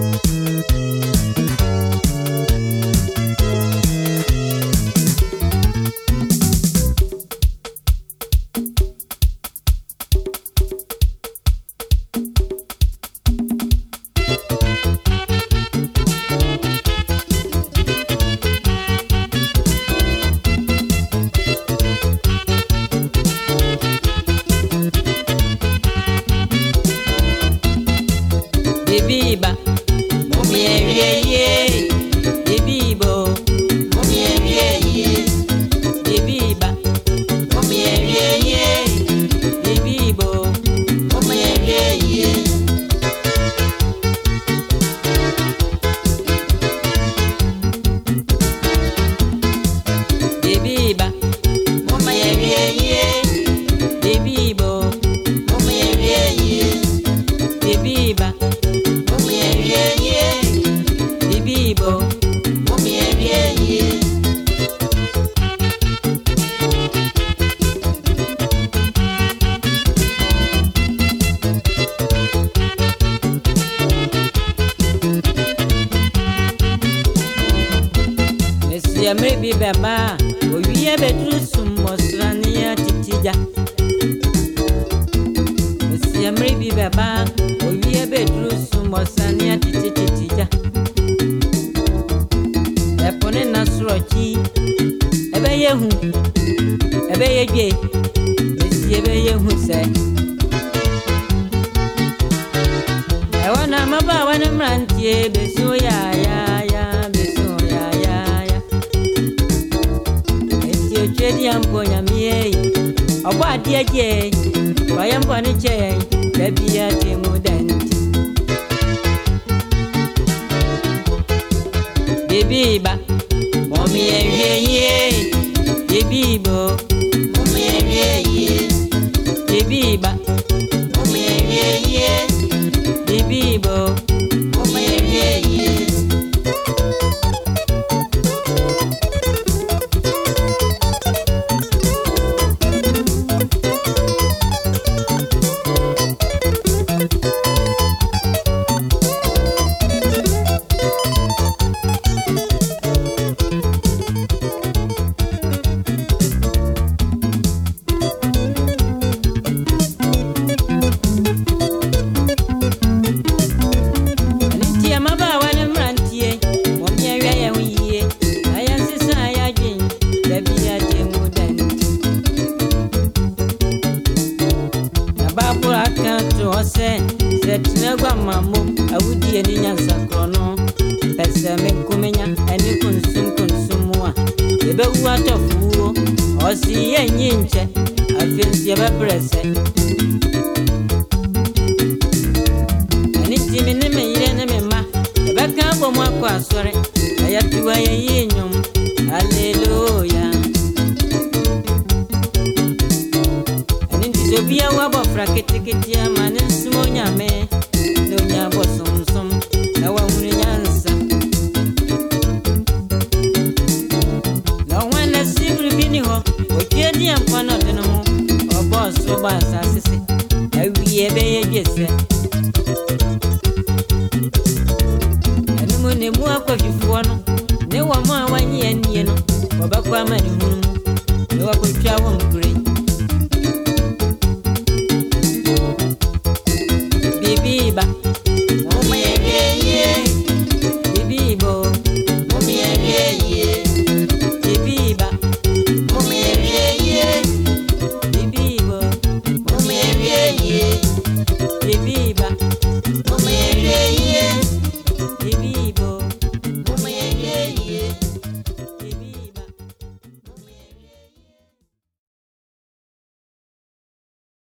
Thank you yɛmere bi bɛba a owiɛ bɛduru sum mmɔsra ne yɛ titigya osiɛmere bi bɛba a owiɛ bɛduru sum mmɔsra ne yɛ tititigya ɛpo ne na sorɔkyi ɛbɛyɛ hu ɛbɛyɛ dwe esie bɛyɛ hu sɛ ɛwɔ na mmabaawa ne mmeranteɛ bɛsi wo yaayaa ya mpo nyamie ọgbọ adịe je ọyẹ mbọ ni je bẹbi ya ti mu dẹni. bèbí ìbá mọ̀mí ẹ̀rí ẹ̀yẹ bèbí ìbò mọ̀mí ẹ̀rí ẹ̀yẹ bèbí ìbá mọ̀mí ẹ̀rí ẹ̀yẹ bèbí ìbò. to hɔ sɛ sɛ tena gu ama mmom awodie ne nyansakorɔ no pɛ sɛ mekomenya ɛne konsumkonsum mu a yɛbɛwu atɔfowuo ɔse yɛnyi nkyɛ afei nso yɛbɛbrɛ sɛ ɛne timi ne me yere ne me mma yɛbɛka abɔ mu akɔ asɔre na yɛyi sigiri bi ni hɔ odua di yɛn nkwa na ɔde ne ho ɔbɔ ɔsoro bɔ asase se awie bɛyɛ dwe sɛ ɛnom ne mu akɔdwifoɔ no ne wɔn a wɔanyɛ yɛn no wɔbɛkɔ ama ne hunu mu ne wɔakɔtwa wɔn kure